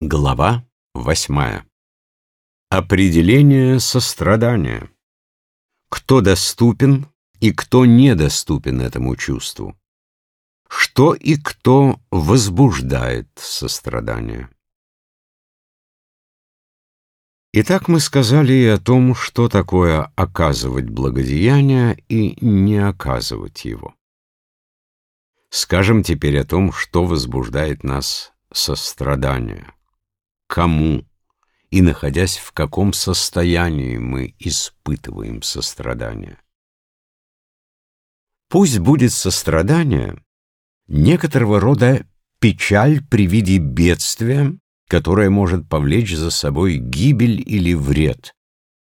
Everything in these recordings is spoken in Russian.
Глава восьмая. Определение сострадания. Кто доступен и кто недоступен этому чувству? Что и кто возбуждает сострадание? Итак, мы сказали и о том, что такое оказывать благодеяние и не оказывать его. Скажем теперь о том, что возбуждает нас сострадание кому и находясь в каком состоянии мы испытываем сострадание. Пусть будет сострадание некоторого рода печаль при виде бедствия, которое может повлечь за собой гибель или вред,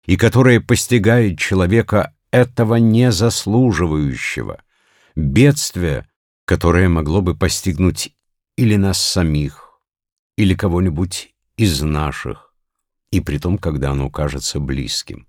и которое постигает человека этого незаслуживающего, бедствие, которое могло бы постигнуть или нас самих, или кого-нибудь из наших, и при том, когда оно кажется близким.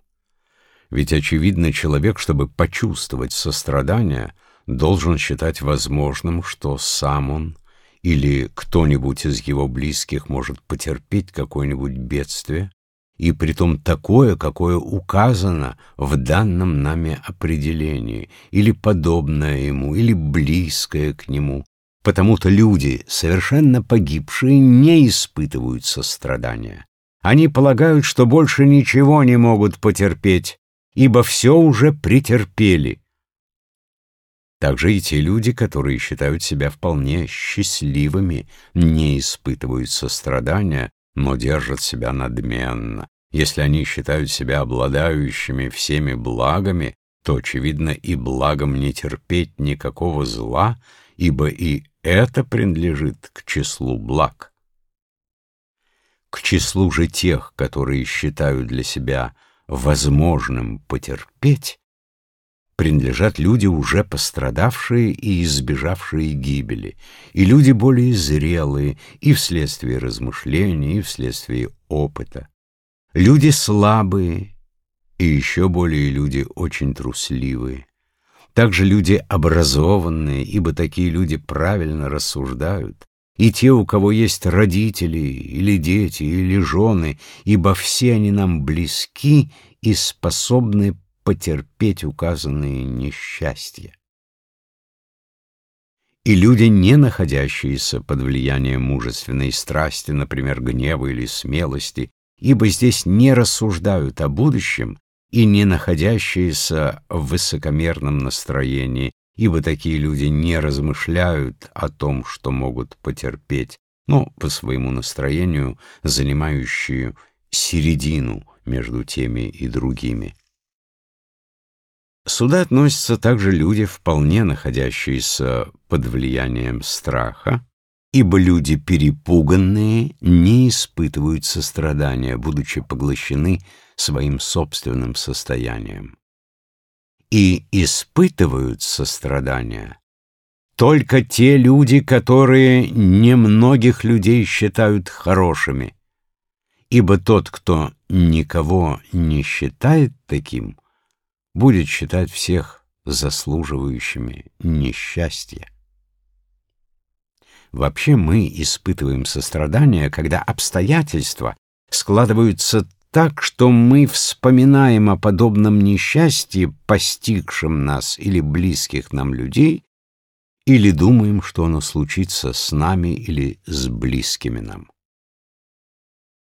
Ведь, очевидно, человек, чтобы почувствовать сострадание, должен считать возможным, что сам он или кто-нибудь из его близких может потерпеть какое-нибудь бедствие, и притом такое, какое указано в данном нами определении, или подобное ему, или близкое к нему, Потому-то люди, совершенно погибшие, не испытывают сострадания. Они полагают, что больше ничего не могут потерпеть, ибо все уже претерпели. Также и те люди, которые считают себя вполне счастливыми, не испытывают сострадания, но держат себя надменно. Если они считают себя обладающими всеми благами, то, очевидно, и благом не терпеть никакого зла, ибо и это принадлежит к числу благ. К числу же тех, которые считают для себя возможным потерпеть, принадлежат люди, уже пострадавшие и избежавшие гибели, и люди более зрелые и вследствие размышлений, и вследствие опыта, люди слабые и еще более люди очень трусливые, также люди образованные, ибо такие люди правильно рассуждают, и те, у кого есть родители, или дети, или жены, ибо все они нам близки и способны потерпеть указанные несчастья. И люди, не находящиеся под влиянием мужественной страсти, например, гнева или смелости, ибо здесь не рассуждают о будущем, и не находящиеся в высокомерном настроении, ибо такие люди не размышляют о том, что могут потерпеть, но по своему настроению занимающие середину между теми и другими. Сюда относятся также люди, вполне находящиеся под влиянием страха, ибо люди перепуганные не испытывают сострадания, будучи поглощены своим собственным состоянием. И испытывают сострадание только те люди, которые немногих людей считают хорошими, ибо тот, кто никого не считает таким, будет считать всех заслуживающими несчастья. Вообще мы испытываем сострадание, когда обстоятельства складываются так, что мы вспоминаем о подобном несчастье, постигшем нас или близких нам людей, или думаем, что оно случится с нами или с близкими нам.